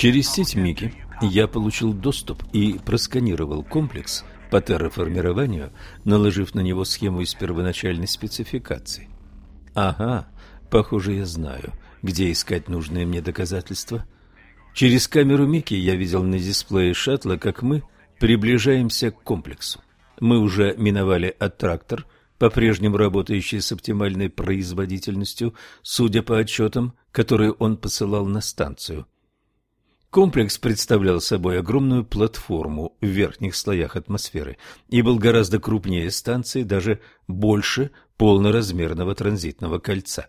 Через сеть Мики я получил доступ и просканировал комплекс по терраформированию, наложив на него схему из первоначальной спецификации. Ага, похоже, я знаю, где искать нужные мне доказательства. Через камеру Мики я видел на дисплее шаттла, как мы приближаемся к комплексу. Мы уже миновали аттрактор, по-прежнему работающий с оптимальной производительностью, судя по отчетам, которые он посылал на станцию. Комплекс представлял собой огромную платформу в верхних слоях атмосферы и был гораздо крупнее станции, даже больше полноразмерного транзитного кольца.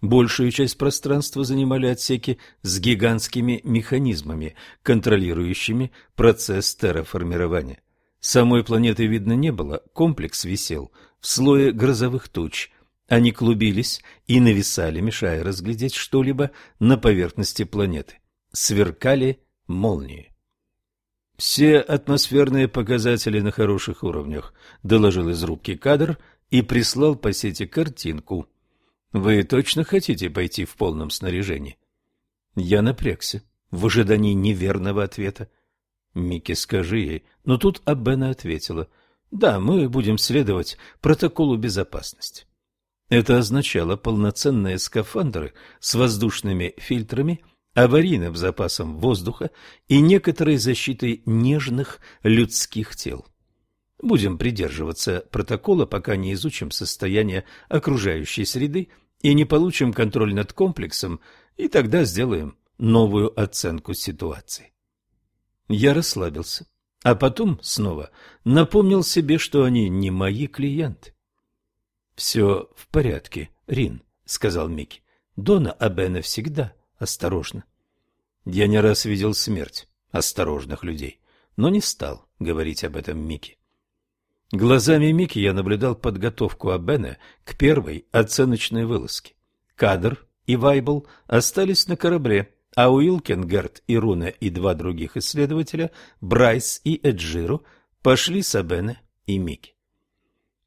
Большую часть пространства занимали отсеки с гигантскими механизмами, контролирующими процесс терраформирования. Самой планеты видно не было, комплекс висел в слое грозовых туч. Они клубились и нависали, мешая разглядеть что-либо на поверхности планеты сверкали молнии. «Все атмосферные показатели на хороших уровнях», — доложил из рубки кадр и прислал по сети картинку. «Вы точно хотите пойти в полном снаряжении?» Я напрягся в ожидании неверного ответа. Микки, скажи ей. Но тут Аббена ответила. Да, мы будем следовать протоколу безопасности. Это означало полноценные скафандры с воздушными фильтрами – аварийным запасом воздуха и некоторой защитой нежных людских тел. Будем придерживаться протокола, пока не изучим состояние окружающей среды и не получим контроль над комплексом, и тогда сделаем новую оценку ситуации. Я расслабился, а потом снова напомнил себе, что они не мои клиенты. «Все в порядке, Рин», — сказал Микки. «Дона Абена всегда осторожно. Я не раз видел смерть осторожных людей, но не стал говорить об этом Микки. Глазами Микки я наблюдал подготовку Абена к первой оценочной вылазке. Кадр и Вайбл остались на корабле, а Уилкингерт и Руна и два других исследователя, Брайс и Эджиру, пошли с Абене и Микки.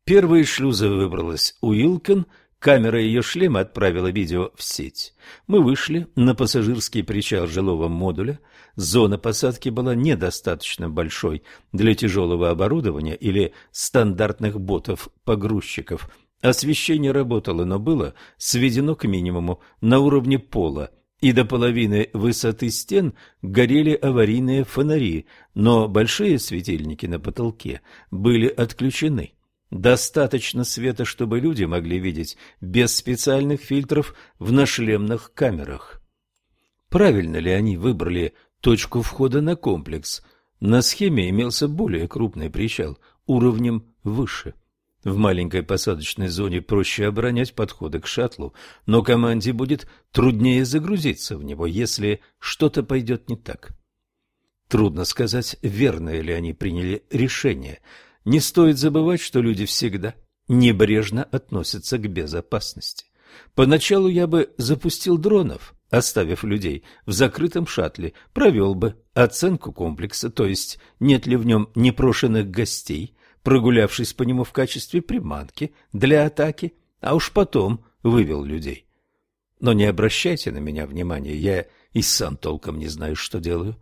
Первой из шлюза выбралась Уилкин, Камера ее шлема отправила видео в сеть. Мы вышли на пассажирский причал жилого модуля. Зона посадки была недостаточно большой для тяжелого оборудования или стандартных ботов-погрузчиков. Освещение работало, но было сведено к минимуму на уровне пола, и до половины высоты стен горели аварийные фонари, но большие светильники на потолке были отключены. Достаточно света, чтобы люди могли видеть без специальных фильтров в нашлемных камерах. Правильно ли они выбрали точку входа на комплекс? На схеме имелся более крупный причал, уровнем выше. В маленькой посадочной зоне проще оборонять подходы к шаттлу, но команде будет труднее загрузиться в него, если что-то пойдет не так. Трудно сказать, верное ли они приняли решение – не стоит забывать, что люди всегда небрежно относятся к безопасности. Поначалу я бы запустил дронов, оставив людей в закрытом шаттле, провел бы оценку комплекса, то есть нет ли в нем непрошенных гостей, прогулявшись по нему в качестве приманки для атаки, а уж потом вывел людей. Но не обращайте на меня внимания, я и сам толком не знаю, что делаю.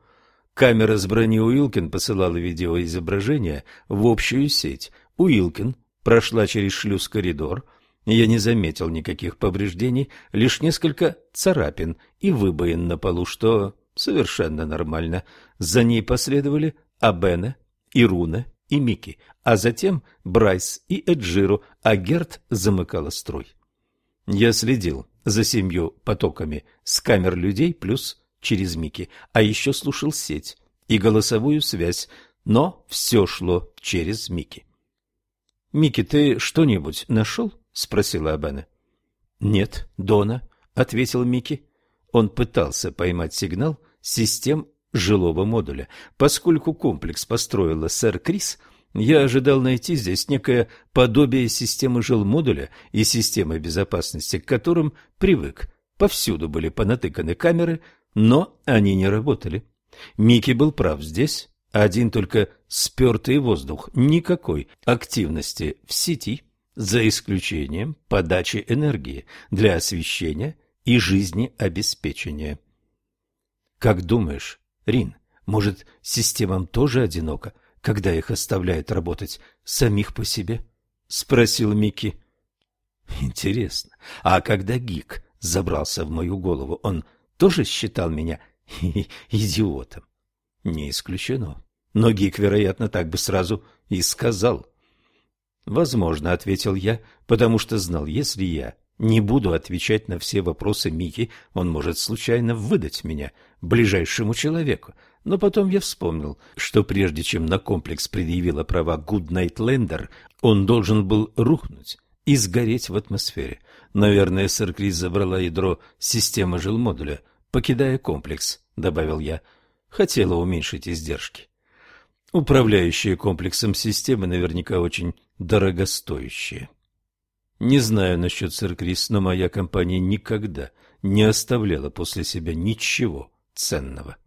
Камера с брони Уилкин посылала видеоизображение в общую сеть. Уилкин прошла через шлюз-коридор. Я не заметил никаких повреждений, лишь несколько царапин и выбоин на полу, что совершенно нормально. За ней последовали Абена, Ируна и Мики, а затем Брайс и Эджиру, а Герт замыкала строй. Я следил за семью потоками с камер людей плюс через Мики, а еще слушал сеть и голосовую связь, но все шло через Мики. «Микки, ты что-нибудь нашел?» — спросила Абена. «Нет, Дона», — ответил Микки. Он пытался поймать сигнал систем жилого модуля. Поскольку комплекс построила сэр Крис, я ожидал найти здесь некое подобие системы жилмодуля и системы безопасности, к которым привык. Повсюду были понатыканы камеры, но они не работали. Микки был прав здесь. Один только спертый воздух, никакой активности в сети, за исключением подачи энергии для освещения и жизнеобеспечения. Как думаешь, Рин, может, системам тоже одиноко, когда их оставляют работать самих по себе? — спросил Микки. — Интересно, а когда Гик забрался в мою голову, он тоже считал меня идиотом? — Не исключено. Но Гик, вероятно, так бы сразу и сказал. — Возможно, — ответил я, потому что знал, если я не буду отвечать на все вопросы Мики, он может случайно выдать меня ближайшему человеку. Но потом я вспомнил, что прежде чем на комплекс предъявила права Lander, он должен был рухнуть и сгореть в атмосфере. Наверное, сэр Крис забрала ядро системы жилмодуля, покидая комплекс, добавил я. Хотела уменьшить издержки. Управляющие комплексом системы наверняка очень дорогостоящие. Не знаю насчет сэр Крис, но моя компания никогда не оставляла после себя ничего ценного.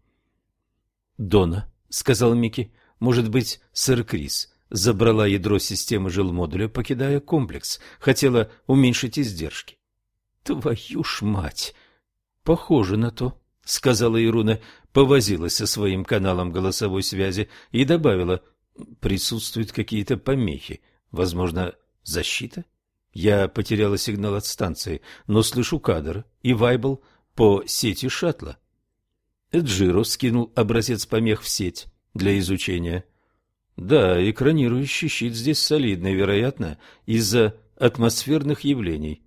«Дона», — сказал Микки, — «может быть, сэр Крис забрала ядро системы жилмодуля, покидая комплекс, хотела уменьшить издержки». «Твою ж мать!» «Похоже на то», — сказала Ируна, повозилась со своим каналом голосовой связи и добавила, «присутствуют какие-то помехи, возможно, защита?» Я потеряла сигнал от станции, но слышу кадр и вайбл по сети шаттла. Эджиро скинул образец помех в сеть для изучения. Да, экранирующий щит здесь солидный, вероятно, из-за атмосферных явлений.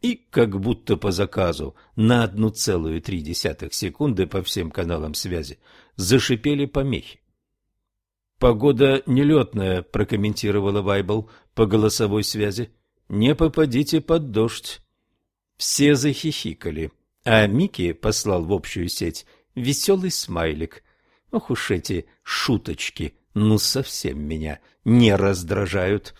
И как будто по заказу на одну целую три десятых секунды по всем каналам связи зашипели помехи. «Погода нелетная», — прокомментировала Вайбл по голосовой связи не попадите под дождь. Все захихикали, а Микки послал в общую сеть веселый смайлик. Ох уж эти шуточки, ну совсем меня не раздражают.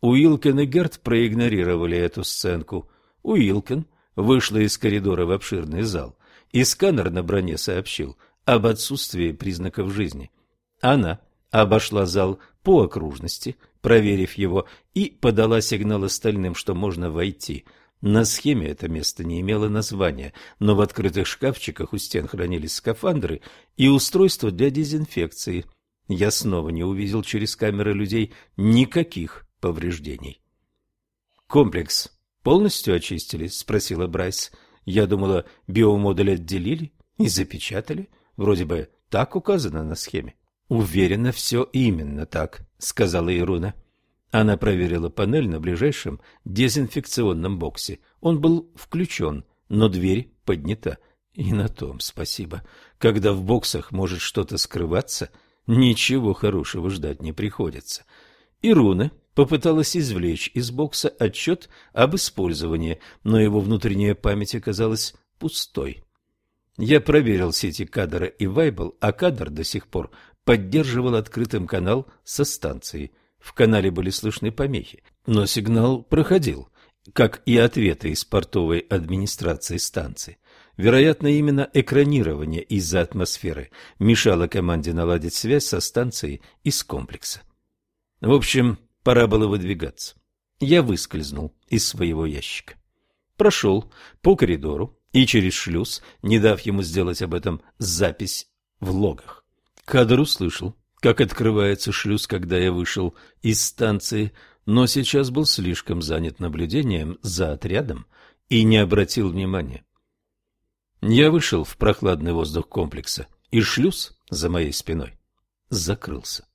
Уилкен и Герт проигнорировали эту сценку. Уилкен вышла из коридора в обширный зал, и сканер на броне сообщил об отсутствии признаков жизни. Она обошла зал по окружности, проверив его, и подала сигнал остальным, что можно войти. На схеме это место не имело названия, но в открытых шкафчиках у стен хранились скафандры и устройства для дезинфекции. Я снова не увидел через камеры людей никаких повреждений. «Комплекс полностью очистили?» — спросила Брайс. «Я думала, биомодуль отделили и запечатали. Вроде бы так указано на схеме». «Уверена, все именно так», — сказала Ируна. Она проверила панель на ближайшем дезинфекционном боксе. Он был включен, но дверь поднята. И на том спасибо. Когда в боксах может что-то скрываться, ничего хорошего ждать не приходится. Ируна попыталась извлечь из бокса отчет об использовании, но его внутренняя память оказалась пустой. Я проверил сети кадра и Вайбл, а кадр до сих пор поддерживал открытым канал со станции. В канале были слышны помехи, но сигнал проходил, как и ответы из портовой администрации станции. Вероятно, именно экранирование из-за атмосферы мешало команде наладить связь со станцией из комплекса. В общем, пора было выдвигаться. Я выскользнул из своего ящика. Прошел по коридору и через шлюз, не дав ему сделать об этом запись в логах. Кадр услышал, как открывается шлюз, когда я вышел из станции, но сейчас был слишком занят наблюдением за отрядом и не обратил внимания. Я вышел в прохладный воздух комплекса, и шлюз за моей спиной закрылся.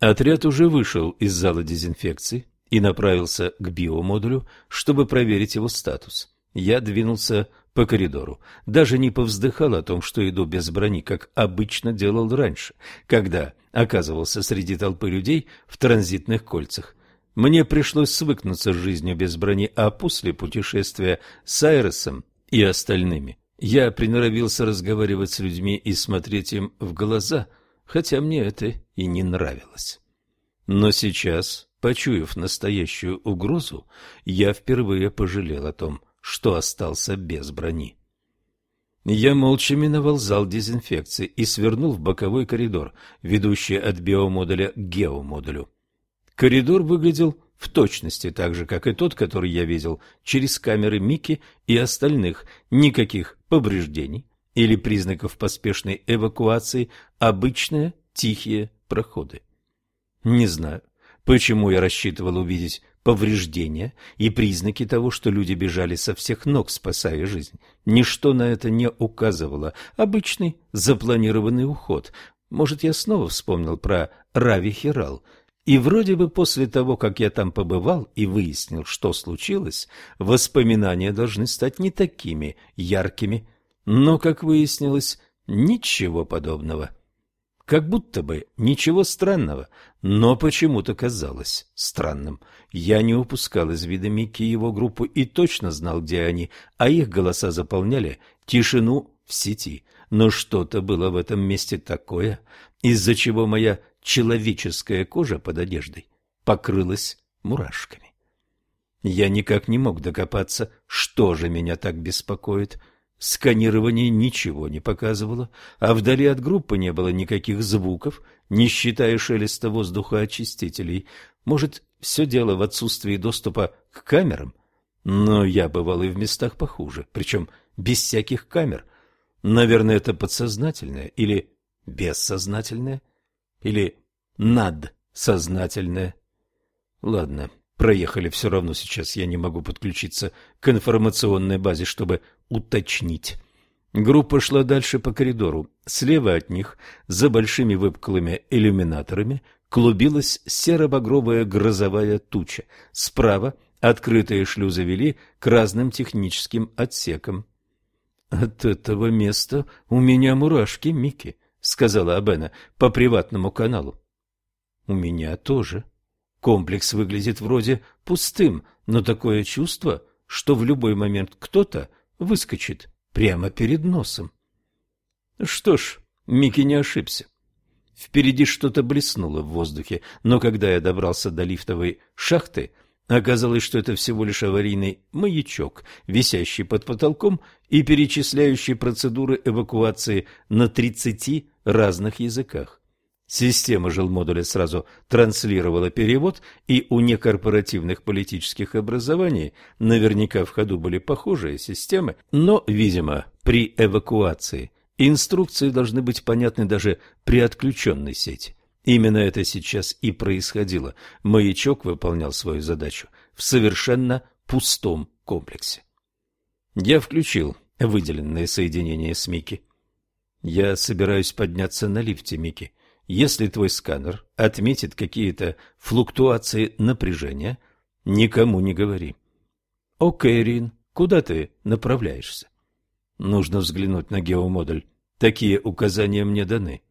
Отряд уже вышел из зала дезинфекции и направился к биомодулю, чтобы проверить его статус. Я двинулся по коридору, даже не повздыхал о том, что иду без брони, как обычно делал раньше, когда оказывался среди толпы людей в транзитных кольцах. Мне пришлось свыкнуться с жизнью без брони, а после путешествия с Айресом и остальными я приноровился разговаривать с людьми и смотреть им в глаза, хотя мне это и не нравилось. Но сейчас, почуяв настоящую угрозу, я впервые пожалел о том, что остался без брони. Я молча миновал зал дезинфекции и свернул в боковой коридор, ведущий от биомодуля к геомодулю. Коридор выглядел в точности так же, как и тот, который я видел через камеры Мики и остальных. Никаких повреждений, или признаков поспешной эвакуации обычные тихие проходы. Не знаю, почему я рассчитывал увидеть повреждения и признаки того, что люди бежали со всех ног, спасая жизнь. Ничто на это не указывало. Обычный запланированный уход. Может, я снова вспомнил про Рави Хирал. И вроде бы после того, как я там побывал и выяснил, что случилось, воспоминания должны стать не такими яркими. Но, как выяснилось, ничего подобного. Как будто бы ничего странного, но почему-то казалось странным. Я не упускал из вида Микки и его группу и точно знал, где они, а их голоса заполняли тишину в сети. Но что-то было в этом месте такое, из-за чего моя человеческая кожа под одеждой покрылась мурашками. Я никак не мог докопаться, что же меня так беспокоит – Сканирование ничего не показывало, а вдали от группы не было никаких звуков, не считая шелеста воздуха очистителей. Может, все дело в отсутствии доступа к камерам? Но я бывал и в местах похуже, причем без всяких камер. Наверное, это подсознательное или бессознательное, или надсознательное. Ладно, проехали все равно сейчас я не могу подключиться к информационной базе, чтобы уточнить. Группа шла дальше по коридору. Слева от них, за большими выпуклыми иллюминаторами, клубилась серо-багровая грозовая туча. Справа открытые шлюзы вели к разным техническим отсекам. — От этого места у меня мурашки, Микки, — сказала Абена по приватному каналу. — У меня тоже. Комплекс выглядит вроде пустым, но такое чувство, что в любой момент кто-то выскочит прямо перед носом. Что ж, Микки не ошибся. Впереди что-то блеснуло в воздухе, но когда я добрался до лифтовой шахты, оказалось, что это всего лишь аварийный маячок, висящий под потолком и перечисляющий процедуры эвакуации на 30 разных языках. Система жилмодуля сразу транслировала перевод, и у некорпоративных политических образований наверняка в ходу были похожие системы, но, видимо, при эвакуации инструкции должны быть понятны даже при отключенной сети. Именно это сейчас и происходило. Маячок выполнял свою задачу в совершенно пустом комплексе. Я включил выделенное соединение с Микки. Я собираюсь подняться на лифте, Микки. Если твой сканер отметит какие-то флуктуации напряжения, никому не говори. Окей, Рин, куда ты направляешься? Нужно взглянуть на геомодуль. Такие указания мне даны.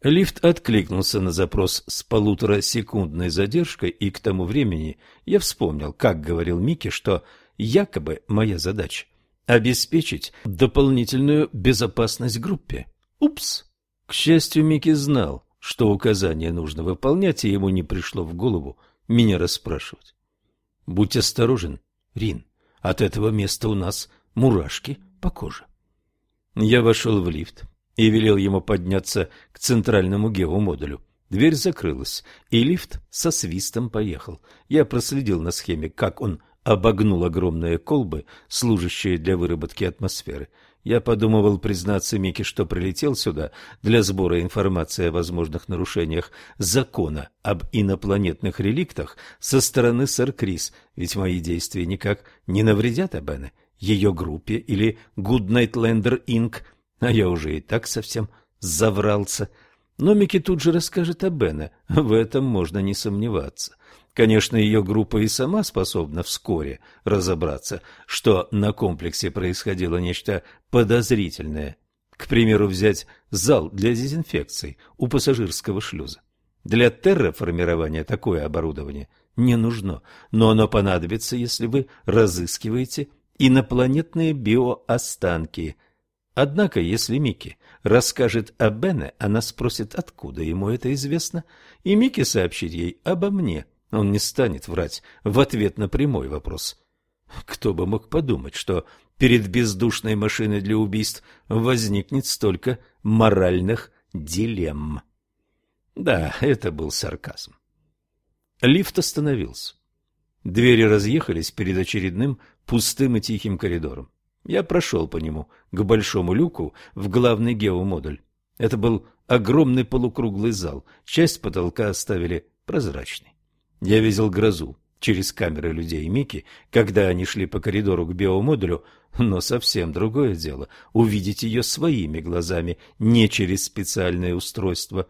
Лифт откликнулся на запрос с полуторасекундной задержкой, и к тому времени я вспомнил, как говорил Микки, что якобы моя задача – обеспечить дополнительную безопасность группе. Упс! К счастью, Микки знал, что указание нужно выполнять, и ему не пришло в голову меня расспрашивать. Будь осторожен, Рин, от этого места у нас мурашки по коже. Я вошел в лифт и велел ему подняться к центральному геомодулю. Дверь закрылась, и лифт со свистом поехал. Я проследил на схеме, как он обогнул огромные колбы, служащие для выработки атмосферы. Я подумывал признаться Мике, что прилетел сюда для сбора информации о возможных нарушениях закона об инопланетных реликтах со стороны сэр Крис, ведь мои действия никак не навредят Абене, ее группе или Goodnightlander Inc., а я уже и так совсем заврался. Но Микки тут же расскажет о Бене, в этом можно не сомневаться. Конечно, ее группа и сама способна вскоре разобраться, что на комплексе происходило нечто подозрительное. К примеру, взять зал для дезинфекции у пассажирского шлюза. Для терраформирования такое оборудование не нужно, но оно понадобится, если вы разыскиваете инопланетные биоостанки. Однако, если Микки расскажет о Бене, она спросит, откуда ему это известно, и Микки сообщит ей обо мне – он не станет врать в ответ на прямой вопрос. Кто бы мог подумать, что перед бездушной машиной для убийств возникнет столько моральных дилемм. Да, это был сарказм. Лифт остановился. Двери разъехались перед очередным пустым и тихим коридором. Я прошел по нему к большому люку в главный геомодуль. Это был огромный полукруглый зал, часть потолка оставили прозрачной. Я видел грозу через камеры людей Мики, когда они шли по коридору к биомодулю, но совсем другое дело – увидеть ее своими глазами, не через специальное устройство.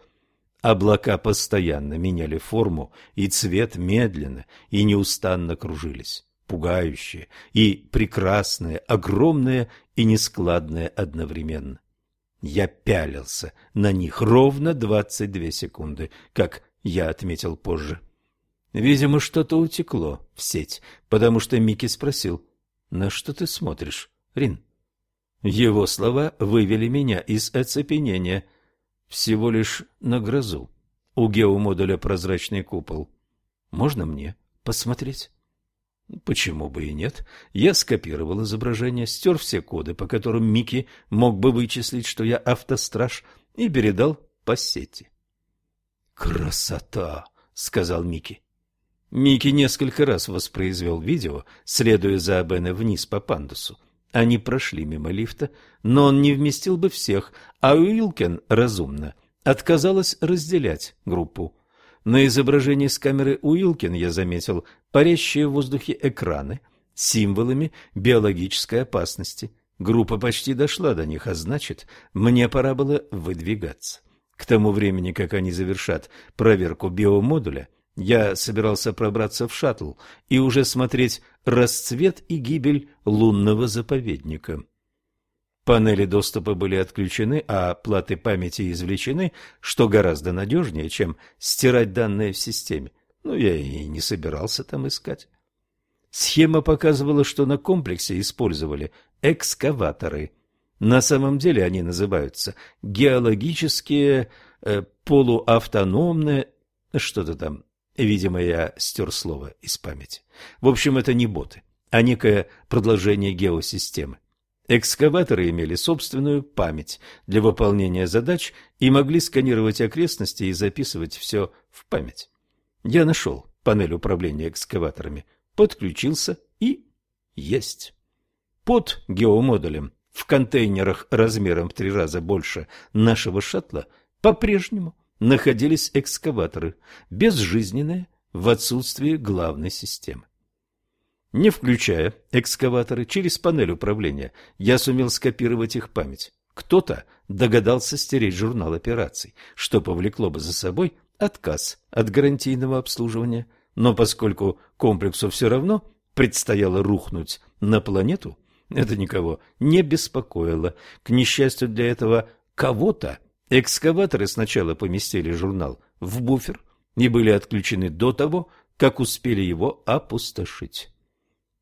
Облака постоянно меняли форму и цвет медленно и неустанно кружились пугающее и прекрасное, огромное и нескладное одновременно. Я пялился на них ровно двадцать две секунды, как я отметил позже. Видимо, что-то утекло в сеть, потому что Микки спросил, «На что ты смотришь, Рин?» Его слова вывели меня из оцепенения. Всего лишь на грозу. У геомодуля прозрачный купол. Можно мне посмотреть? Почему бы и нет? Я скопировал изображение, стер все коды, по которым Микки мог бы вычислить, что я автостраж, и передал по сети. «Красота!» — сказал Микки. Микки несколько раз воспроизвел видео, следуя за Абене вниз по пандусу. Они прошли мимо лифта, но он не вместил бы всех, а Уилкен разумно отказалась разделять группу. На изображении с камеры Уилкин я заметил парящие в воздухе экраны символами биологической опасности. Группа почти дошла до них, а значит, мне пора было выдвигаться. К тому времени, как они завершат проверку биомодуля, я собирался пробраться в шаттл и уже смотреть расцвет и гибель лунного заповедника. Панели доступа были отключены, а платы памяти извлечены, что гораздо надежнее, чем стирать данные в системе. Ну, я и не собирался там искать. Схема показывала, что на комплексе использовали экскаваторы. На самом деле они называются геологические, э, полуавтономные, что-то там Видимо, я стер слово из памяти. В общем, это не боты, а некое продолжение геосистемы. Экскаваторы имели собственную память для выполнения задач и могли сканировать окрестности и записывать все в память. Я нашел панель управления экскаваторами, подключился и есть. Под геомодулем в контейнерах размером в три раза больше нашего шаттла по-прежнему – находились экскаваторы, безжизненные в отсутствии главной системы. Не включая экскаваторы через панель управления, я сумел скопировать их память. Кто-то догадался стереть журнал операций, что повлекло бы за собой отказ от гарантийного обслуживания. Но поскольку комплексу все равно предстояло рухнуть на планету, это никого не беспокоило. К несчастью для этого кого-то Экскаваторы сначала поместили журнал в буфер и были отключены до того, как успели его опустошить.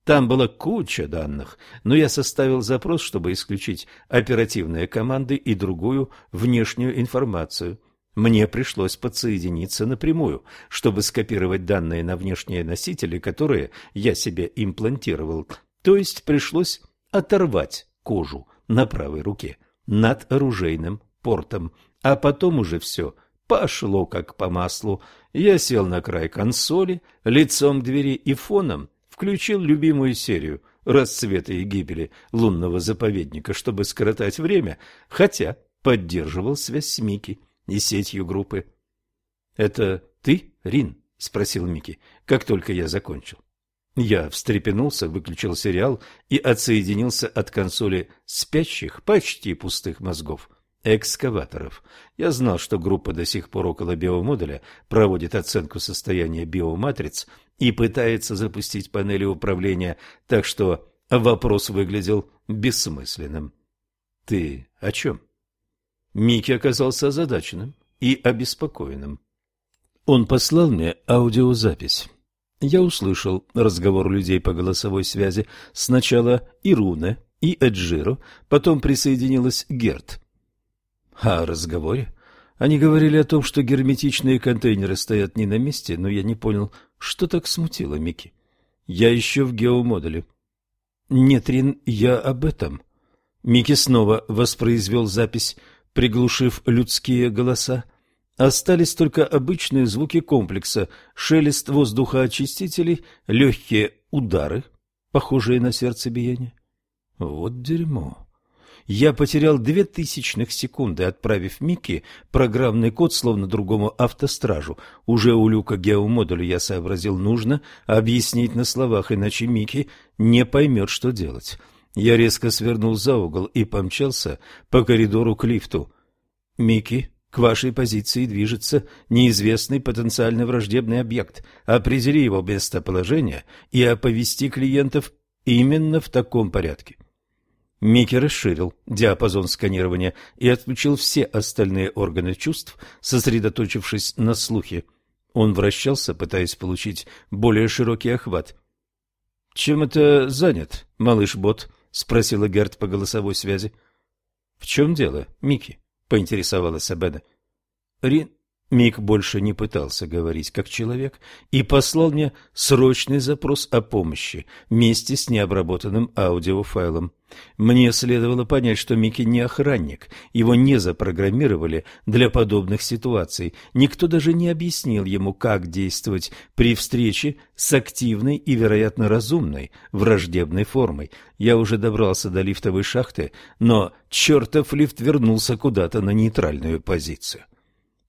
Там была куча данных, но я составил запрос, чтобы исключить оперативные команды и другую внешнюю информацию. Мне пришлось подсоединиться напрямую, чтобы скопировать данные на внешние носители, которые я себе имплантировал. То есть пришлось оторвать кожу на правой руке над оружейным портом, а потом уже все пошло как по маслу. Я сел на край консоли, лицом к двери и фоном включил любимую серию «Расцвета и гибели лунного заповедника», чтобы скоротать время, хотя поддерживал связь с Мики и сетью группы. «Это ты, Рин?» — спросил Мики, как только я закончил. Я встрепенулся, выключил сериал и отсоединился от консоли спящих, почти пустых мозгов экскаваторов. Я знал, что группа до сих пор около биомодуля проводит оценку состояния биоматриц и пытается запустить панели управления, так что вопрос выглядел бессмысленным. «Ты о чем?» Микки оказался озадаченным и обеспокоенным. Он послал мне аудиозапись. Я услышал разговор людей по голосовой связи. Сначала Ируне и Эджиро, потом присоединилась Герт. О разговоре? Они говорили о том, что герметичные контейнеры стоят не на месте, но я не понял, что так смутило Микки. Я еще в геомодуле. Нет, Рин, я об этом. Микки снова воспроизвел запись, приглушив людские голоса. Остались только обычные звуки комплекса, шелест воздухоочистителей, легкие удары, похожие на сердцебиение. Вот дерьмо. Я потерял две тысячных секунды, отправив Микки программный код, словно другому автостражу. Уже у люка геомодуля я сообразил, нужно объяснить на словах, иначе Микки не поймет, что делать. Я резко свернул за угол и помчался по коридору к лифту. «Микки, к вашей позиции движется неизвестный потенциально враждебный объект. Определи его местоположение и оповести клиентов именно в таком порядке». Микки расширил диапазон сканирования и отключил все остальные органы чувств, сосредоточившись на слухе. Он вращался, пытаясь получить более широкий охват. «Чем это занят, малыш-бот?» — спросила Герт по голосовой связи. «В чем дело, Микки?» — поинтересовалась Абеда. «Рин...» Мик больше не пытался говорить как человек и послал мне срочный запрос о помощи вместе с необработанным аудиофайлом. Мне следовало понять, что Микки не охранник, его не запрограммировали для подобных ситуаций. Никто даже не объяснил ему, как действовать при встрече с активной и, вероятно, разумной враждебной формой. Я уже добрался до лифтовой шахты, но чертов лифт вернулся куда-то на нейтральную позицию.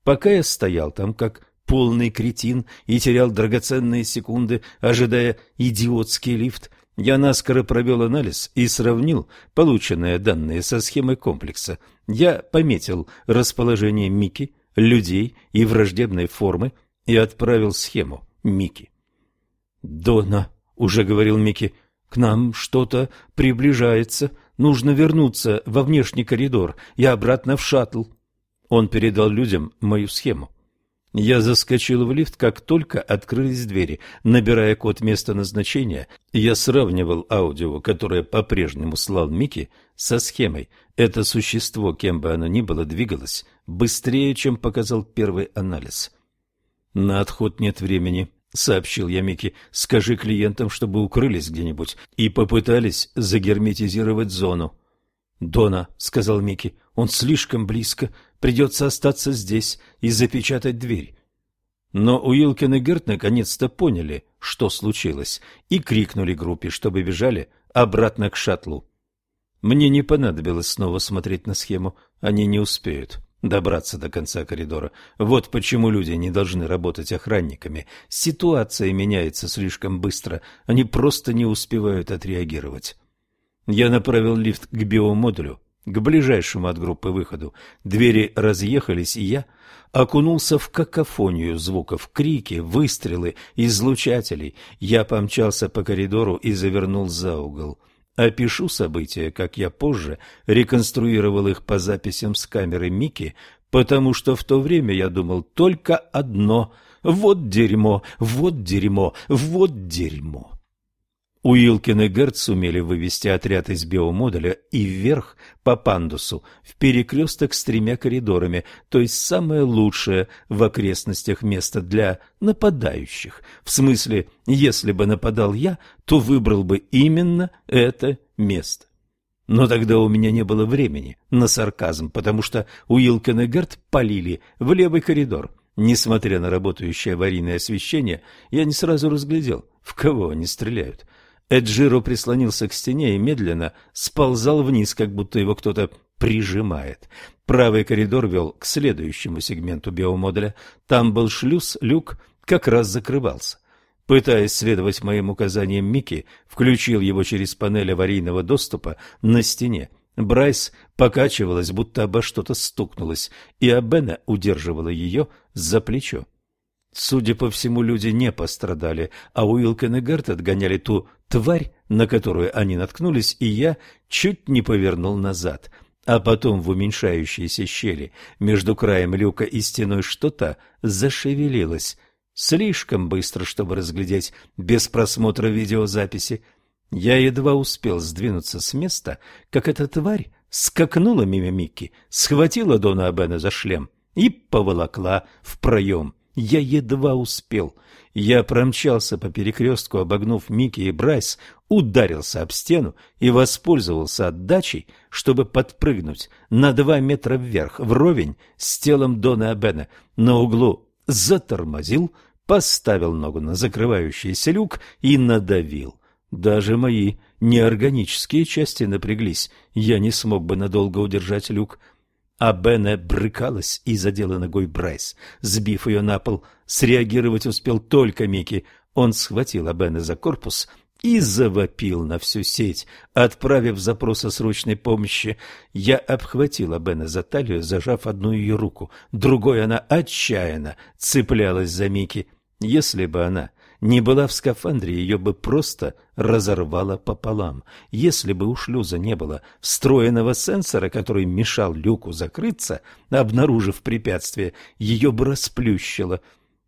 Пока я стоял там, как полный кретин, и терял драгоценные секунды, ожидая идиотский лифт, я наскоро провел анализ и сравнил полученные данные со схемой комплекса. Я пометил расположение Мики, людей и враждебной формы и отправил схему Мики. «Дона», — уже говорил Мики, — «к нам что-то приближается. Нужно вернуться во внешний коридор и обратно в шаттл». Он передал людям мою схему. Я заскочил в лифт, как только открылись двери. Набирая код места назначения, я сравнивал аудио, которое по-прежнему слал Микки, со схемой. Это существо, кем бы оно ни было, двигалось быстрее, чем показал первый анализ. «На отход нет времени», — сообщил я Микки. «Скажи клиентам, чтобы укрылись где-нибудь и попытались загерметизировать зону». «Дона», — сказал Микки, — «он слишком близко. Придется остаться здесь и запечатать дверь. Но Уилкин и Герт наконец-то поняли, что случилось, и крикнули группе, чтобы бежали обратно к шаттлу. Мне не понадобилось снова смотреть на схему, они не успеют добраться до конца коридора. Вот почему люди не должны работать охранниками. Ситуация меняется слишком быстро, они просто не успевают отреагировать. Я направил лифт к биомодулю, к ближайшему от группы выходу. Двери разъехались, и я окунулся в какофонию звуков, крики, выстрелы, излучателей. Я помчался по коридору и завернул за угол. Опишу события, как я позже реконструировал их по записям с камеры Мики, потому что в то время я думал только одно – вот дерьмо, вот дерьмо, вот дерьмо. Уилкин и Герц сумели вывести отряд из биомодуля и вверх по пандусу в перекресток с тремя коридорами, то есть самое лучшее в окрестностях место для нападающих. В смысле, если бы нападал я, то выбрал бы именно это место. Но тогда у меня не было времени на сарказм, потому что Уилкин и Герт полили в левый коридор. Несмотря на работающее аварийное освещение, я не сразу разглядел, в кого они стреляют. Эджиро прислонился к стене и медленно сползал вниз, как будто его кто-то прижимает. Правый коридор вел к следующему сегменту биомодуля. Там был шлюз, люк как раз закрывался. Пытаясь следовать моим указаниям, Микки включил его через панель аварийного доступа на стене. Брайс покачивалась, будто обо что-то стукнулась, и Абена удерживала ее за плечо. Судя по всему, люди не пострадали, а Уилкен и Гарт отгоняли ту тварь, на которую они наткнулись, и я чуть не повернул назад. А потом в уменьшающейся щели между краем люка и стеной что-то зашевелилось. Слишком быстро, чтобы разглядеть без просмотра видеозаписи. Я едва успел сдвинуться с места, как эта тварь скакнула мимо Микки, схватила Дона Абена за шлем и поволокла в проем. Я едва успел. Я промчался по перекрестку, обогнув Микки и Брайс, ударился об стену и воспользовался отдачей, чтобы подпрыгнуть на два метра вверх, вровень с телом Дона Абена. На углу затормозил, поставил ногу на закрывающийся люк и надавил. Даже мои неорганические части напряглись. Я не смог бы надолго удержать люк. А Бене брыкалась и задела ногой Брайс, сбив ее на пол. Среагировать успел только Микки. Он схватил Абена за корпус и завопил на всю сеть, отправив запрос о срочной помощи. Я обхватил Абена за талию, зажав одну ее руку, другой она отчаянно цеплялась за Микки. Если бы она не была в скафандре, ее бы просто разорвало пополам. Если бы у шлюза не было встроенного сенсора, который мешал люку закрыться, обнаружив препятствие, ее бы расплющило.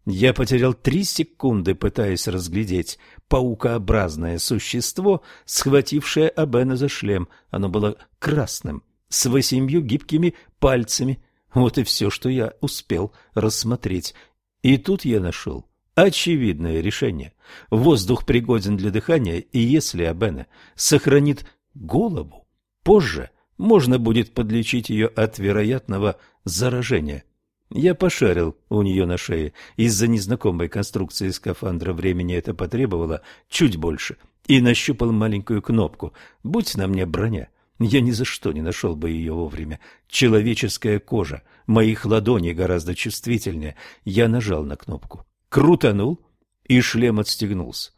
Я потерял три секунды, пытаясь разглядеть паукообразное существо, схватившее Абена за шлем. Оно было красным, с восемью гибкими пальцами. Вот и все, что я успел рассмотреть. И тут я нашел очевидное решение. Воздух пригоден для дыхания, и если Абена сохранит голову, позже можно будет подлечить ее от вероятного заражения. Я пошарил у нее на шее. Из-за незнакомой конструкции скафандра времени это потребовало чуть больше. И нащупал маленькую кнопку. Будь на мне броня, я ни за что не нашел бы ее вовремя. Человеческая кожа моих ладоней гораздо чувствительнее. Я нажал на кнопку, крутанул, и шлем отстегнулся.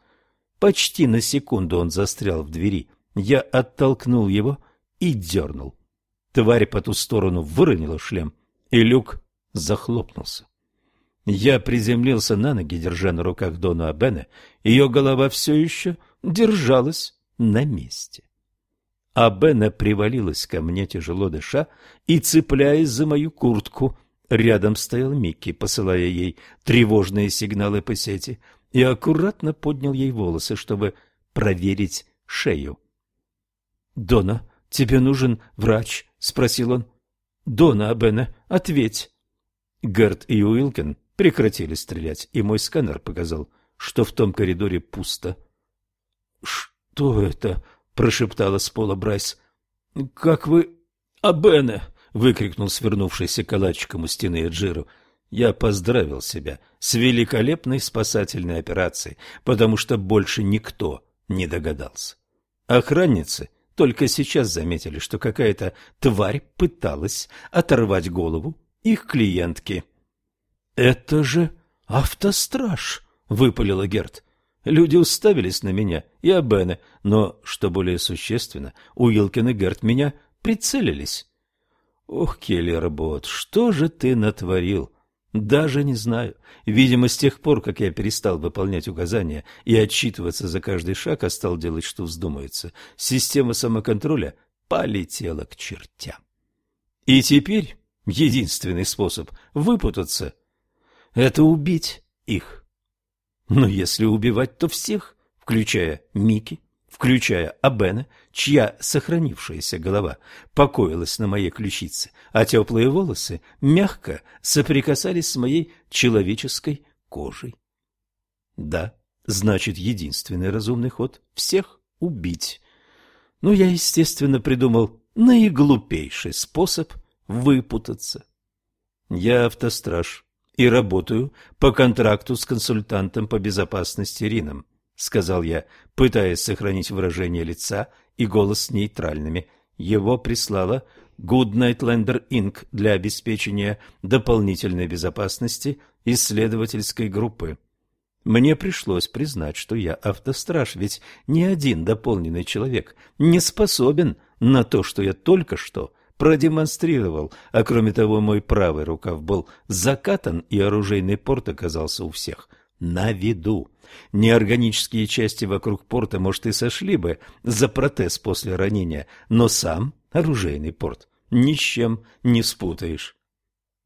Почти на секунду он застрял в двери. Я оттолкнул его и дернул. Тварь по ту сторону выронила шлем, и люк захлопнулся. Я приземлился на ноги, держа на руках Дону Абене. Ее голова все еще держалась на месте. Абена привалилась ко мне, тяжело дыша, и, цепляясь за мою куртку, рядом стоял Микки, посылая ей тревожные сигналы по сети, и аккуратно поднял ей волосы, чтобы проверить шею. — Дона, тебе нужен врач? — спросил он. — Дона Абена, ответь. Герт и Уилкин прекратили стрелять, и мой сканер показал, что в том коридоре пусто. — Что это? — прошептала с пола Брайс. — Как вы... — Абене! — выкрикнул свернувшийся калачиком у стены Эджиру. Я поздравил себя с великолепной спасательной операцией, потому что больше никто не догадался. Охранницы только сейчас заметили, что какая-то тварь пыталась оторвать голову их клиентки. «Это же автостраж!» — выпалила Герт. Люди уставились на меня и Абене, но, что более существенно, Уилкин и Герт меня прицелились. «Ох, Келлербот, что же ты натворил?» Даже не знаю. Видимо, с тех пор, как я перестал выполнять указания и отчитываться за каждый шаг, а стал делать, что вздумается, система самоконтроля полетела к чертям. И теперь Единственный способ выпутаться — это убить их. Но если убивать, то всех, включая Мики, включая Абена, чья сохранившаяся голова покоилась на моей ключице, а теплые волосы мягко соприкасались с моей человеческой кожей. Да, значит, единственный разумный ход — всех убить. Но я, естественно, придумал наиглупейший способ — выпутаться. Я автостраж и работаю по контракту с консультантом по безопасности Рином, сказал я, пытаясь сохранить выражение лица и голос нейтральными. Его прислала Goodnight Lander Inc. для обеспечения дополнительной безопасности исследовательской группы. Мне пришлось признать, что я автостраж, ведь ни один дополненный человек не способен на то, что я только что продемонстрировал, а кроме того мой правый рукав был закатан, и оружейный порт оказался у всех на виду. Неорганические части вокруг порта, может, и сошли бы за протез после ранения, но сам оружейный порт ни с чем не спутаешь.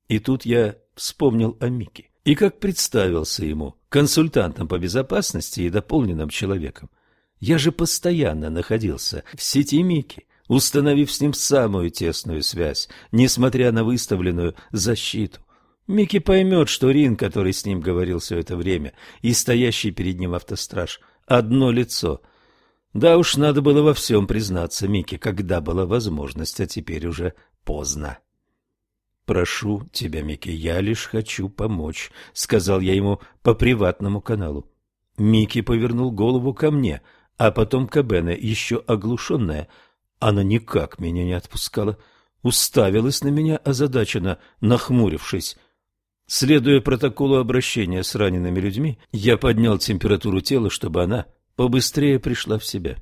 И тут я вспомнил о Мике и как представился ему консультантом по безопасности и дополненным человеком. Я же постоянно находился в сети Мики, установив с ним самую тесную связь, несмотря на выставленную защиту. Микки поймет, что Рин, который с ним говорил все это время, и стоящий перед ним автостраж — одно лицо. Да уж, надо было во всем признаться Микки, когда была возможность, а теперь уже поздно. «Прошу тебя, Микки, я лишь хочу помочь», — сказал я ему по приватному каналу. Микки повернул голову ко мне — а потом Кабена, еще оглушенная. Она никак меня не отпускала, уставилась на меня озадаченно, нахмурившись. Следуя протоколу обращения с ранеными людьми, я поднял температуру тела, чтобы она побыстрее пришла в себя.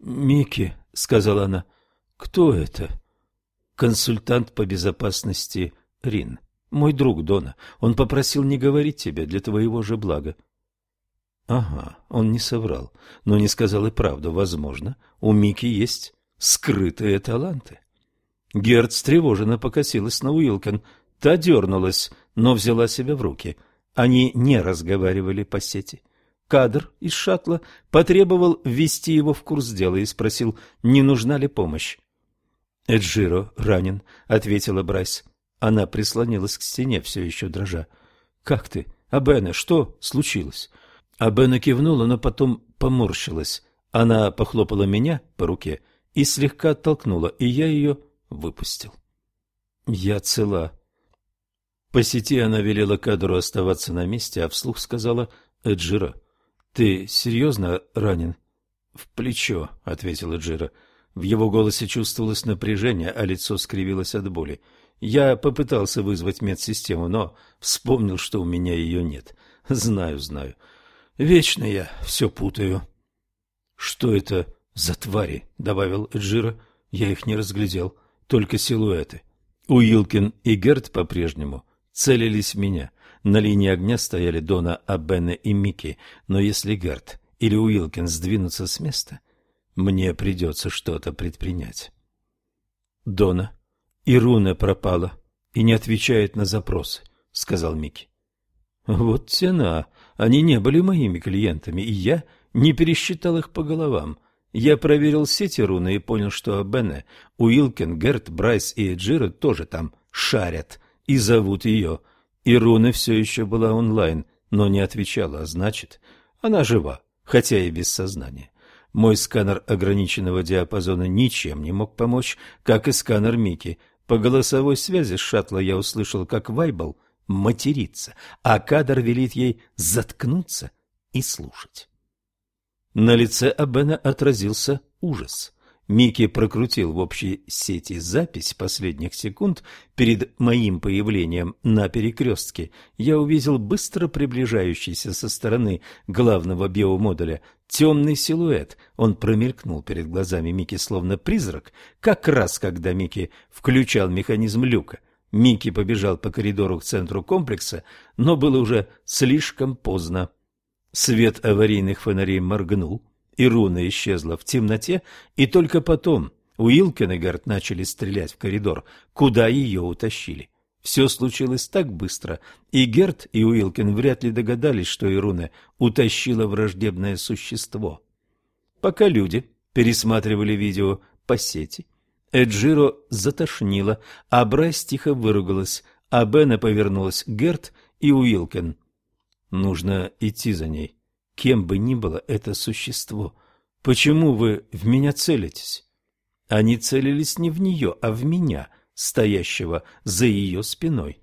«Микки», — сказала она, — «кто это?» «Консультант по безопасности Рин. Мой друг Дона. Он попросил не говорить тебе для твоего же блага». Ага, он не соврал, но не сказал и правду. Возможно, у Мики есть скрытые таланты. Герд встревоженно покосилась на Уилкен. Та дернулась, но взяла себя в руки. Они не разговаривали по сети. Кадр из шаттла потребовал ввести его в курс дела и спросил, не нужна ли помощь. «Эджиро ранен», — ответила Брайс. Она прислонилась к стене, все еще дрожа. «Как ты? Абене, что случилось?» Абена кивнула, но потом поморщилась. Она похлопала меня по руке и слегка оттолкнула, и я ее выпустил. «Я цела». По сети она велела кадру оставаться на месте, а вслух сказала Эджира. «Ты серьезно ранен?» «В плечо», — ответил Эджира. В его голосе чувствовалось напряжение, а лицо скривилось от боли. Я попытался вызвать медсистему, но вспомнил, что у меня ее нет. Знаю, знаю. Вечно я все путаю. — Что это за твари? — добавил Эджира. Я их не разглядел, только силуэты. Уилкин и Герт по-прежнему целились в меня. На линии огня стояли Дона, Абене и Микки, но если Герт или Уилкин сдвинутся с места, мне придется что-то предпринять. Дона, Ируна пропала и не отвечает на запросы, — сказал Микки. Вот тена. Они не были моими клиентами, и я не пересчитал их по головам. Я проверил сети руны и понял, что Бене, Уилкен, Герт, Брайс и Эджира тоже там шарят и зовут ее. И руны все еще была онлайн, но не отвечала, а значит, она жива, хотя и без сознания. Мой сканер ограниченного диапазона ничем не мог помочь, как и сканер Мики. По голосовой связи с шаттла я услышал, как Вайбл материться, а кадр велит ей заткнуться и слушать. На лице Абена отразился ужас. Микки прокрутил в общей сети запись последних секунд перед моим появлением на перекрестке. Я увидел быстро приближающийся со стороны главного биомодуля темный силуэт. Он промелькнул перед глазами Микки словно призрак, как раз когда Микки включал механизм люка — Микки побежал по коридору к центру комплекса, но было уже слишком поздно. Свет аварийных фонарей моргнул, и руна исчезла в темноте, и только потом Уилкен и Гарт начали стрелять в коридор, куда ее утащили. Все случилось так быстро, и Герт и Уилкен вряд ли догадались, что Ируна утащила враждебное существо. Пока люди пересматривали видео по сети, Эджиро затошнило, а Брайс тихо выругалась, а Бена повернулась Герт и Уилкен. Нужно идти за ней. Кем бы ни было это существо. Почему вы в меня целитесь? Они целились не в нее, а в меня, стоящего за ее спиной.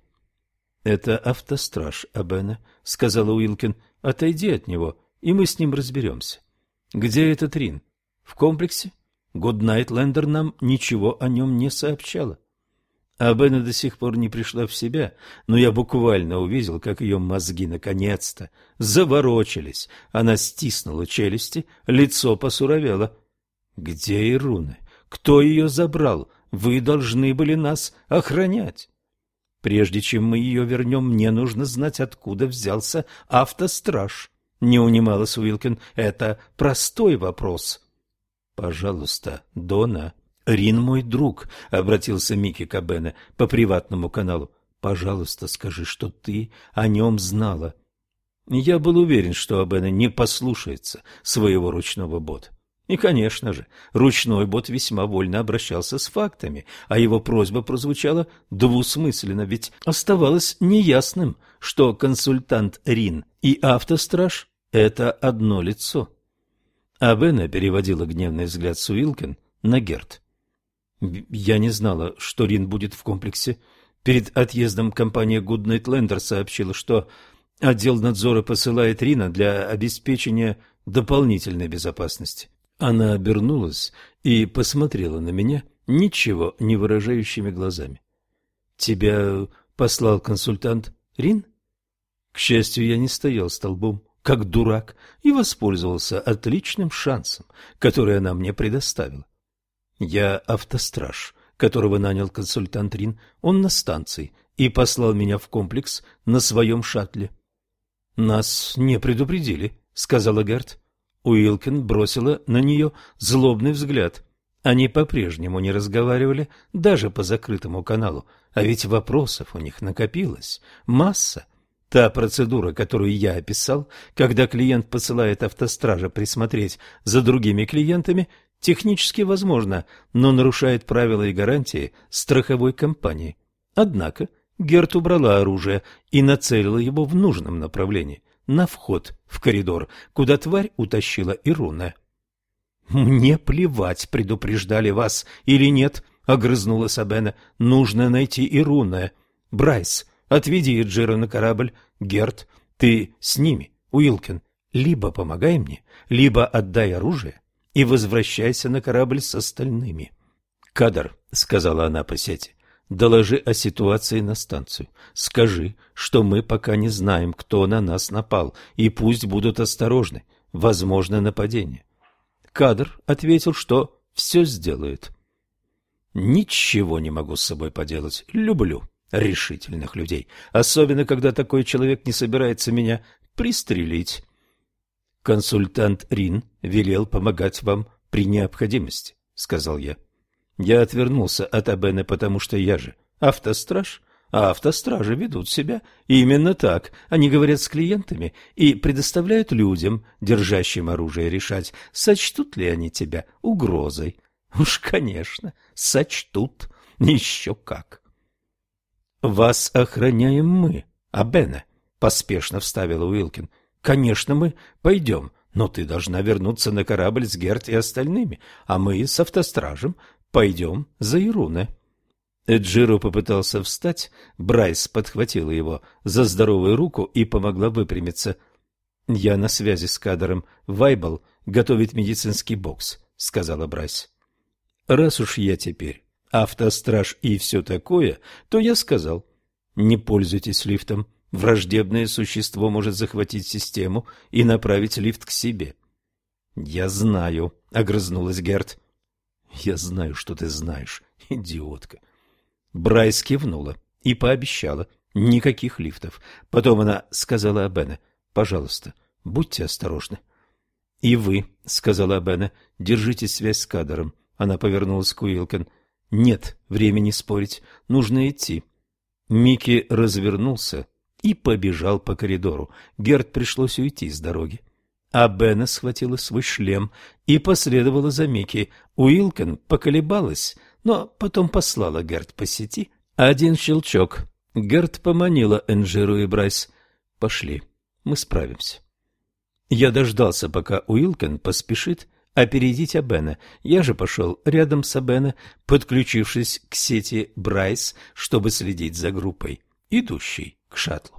— Это автостраж, Абена, — сказала Уилкин. — Отойди от него, и мы с ним разберемся. — Где этот Рин? В комплексе? Гуднайтлендер нам ничего о нем не сообщала. Абена до сих пор не пришла в себя, но я буквально увидел, как ее мозги наконец-то заворочились. Она стиснула челюсти, лицо посуровело. «Где Ируны? Кто ее забрал? Вы должны были нас охранять». Прежде чем мы ее вернем, мне нужно знать, откуда взялся автостраж. Не унималась Уилкин. Это простой вопрос. Пожалуйста, Дона. Рин мой друг, обратился Микки Кабене по приватному каналу. Пожалуйста, скажи, что ты о нем знала. Я был уверен, что Абена не послушается своего ручного бота. И, конечно же, ручной бот весьма вольно обращался с фактами, а его просьба прозвучала двусмысленно, ведь оставалось неясным, что консультант Рин и автостраж – это одно лицо. А Бена переводила гневный взгляд Суилкен на Герт. «Я не знала, что Рин будет в комплексе. Перед отъездом компания Goodnight Lander сообщила, что отдел надзора посылает Рина для обеспечения дополнительной безопасности. Она обернулась и посмотрела на меня ничего не выражающими глазами. «Тебя послал консультант Рин?» К счастью, я не стоял столбом, как дурак, и воспользовался отличным шансом, который она мне предоставила. Я автостраж, которого нанял консультант Рин, он на станции, и послал меня в комплекс на своем шаттле. «Нас не предупредили», — сказала Герт. Уилкин бросила на нее злобный взгляд. Они по-прежнему не разговаривали даже по закрытому каналу, а ведь вопросов у них накопилось масса. Та процедура, которую я описал, когда клиент посылает автостража присмотреть за другими клиентами, технически возможна, но нарушает правила и гарантии страховой компании. Однако Герт убрала оружие и нацелила его в нужном направлении, на вход в коридор, куда тварь утащила Ируна. «Мне плевать, предупреждали вас или нет», — огрызнулась Абена. «Нужно найти Ируна. Брайс, отведи Эджира на корабль. Герт, ты с ними, Уилкин. Либо помогай мне, либо отдай оружие и возвращайся на корабль с остальными». «Кадр», — сказала она по сети, — «доложи о ситуации на станцию. Скажи, что мы пока не знаем, кто на нас напал, и пусть будут осторожны. Возможно нападение. Кадр ответил, что все сделает. Ничего не могу с собой поделать. Люблю решительных людей, особенно когда такой человек не собирается меня пристрелить. Консультант Рин велел помогать вам при необходимости, сказал я. Я отвернулся от Абена, потому что я же автостраж, а автостражи ведут себя именно так. Они говорят с клиентами и предоставляют людям, держащим оружие, решать, сочтут ли они тебя угрозой. Уж, конечно, сочтут. Еще как. «Вас охраняем мы, Абена», — поспешно вставила Уилкин. «Конечно, мы пойдем, но ты должна вернуться на корабль с Герт и остальными, а мы с автостражем пойдем за Ируне». Эджиро попытался встать, Брайс подхватила его за здоровую руку и помогла выпрямиться. «Я на связи с кадром. Вайбол готовит медицинский бокс», — сказала Брайс. «Раз уж я теперь автостраж и все такое, то я сказал, не пользуйтесь лифтом. Враждебное существо может захватить систему и направить лифт к себе». «Я знаю», — огрызнулась Герт. «Я знаю, что ты знаешь, идиотка. Брайс кивнула и пообещала никаких лифтов. Потом она сказала Абене, пожалуйста, будьте осторожны. И вы, сказала Абене, держите связь с кадром. Она повернулась к Уилкин. Нет времени спорить, нужно идти. Микки развернулся и побежал по коридору. Герт пришлось уйти с дороги. А Бена схватила свой шлем и последовала за Микки. Уилкин поколебалась, но потом послала Герт по сети один щелчок. Герт поманила Энджеру и Брайс. «Пошли, мы справимся». Я дождался, пока Уилкен поспешит опередить Абена. Я же пошел рядом с Абена, подключившись к сети Брайс, чтобы следить за группой, идущей к шаттлу.